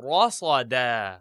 رصد